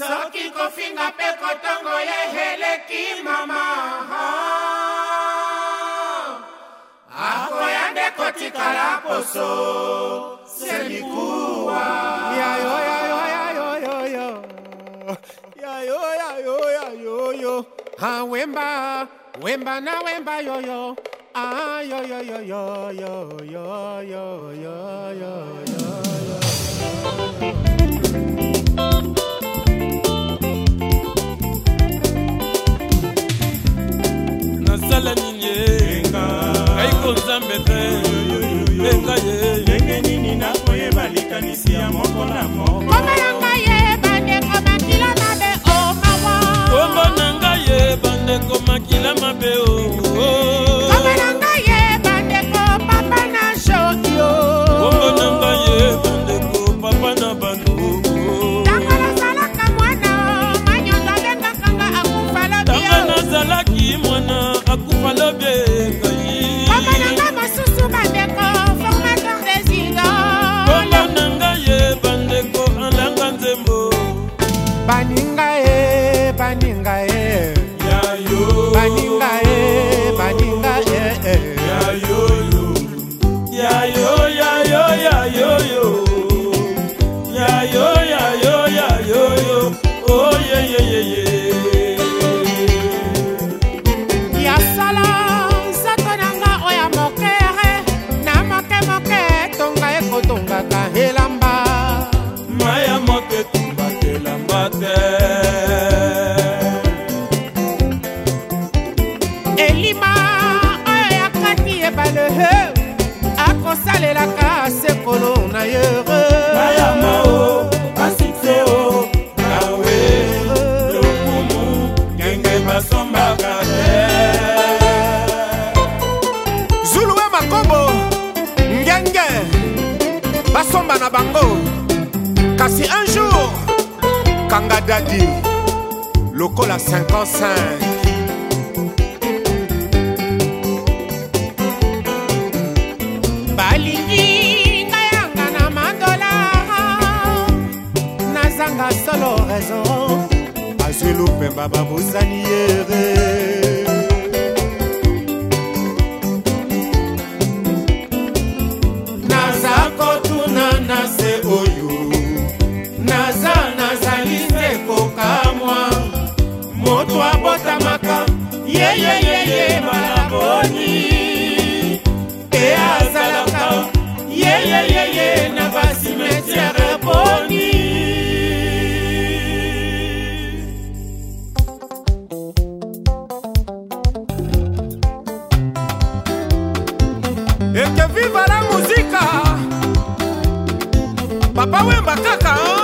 soki kofinga mpe kotongo yeheleki mama Ako yande kotikala poso se mikuwa yayo yo yayo yo yayo yo. yayo yo yo yo yo yo ha wemba wemba na wemba yo yo. ah yo yo yo yo yo yo yo yo yo yo yo tala nini ye kaiko nzambe te enga ye ndenge nini nakoyeba likanisi ya moko na moko by new bamemba na bango kasi un jour kanga dadi lokola 55 balingi ngai yanga na mandola nazanga solo rezo azwi lupemba babosani yere moto abotamaka yeyeyeye malaboni te azalaka yeyeyeye na basimetiare boni eke viva la muzika papa wemba kaka oh.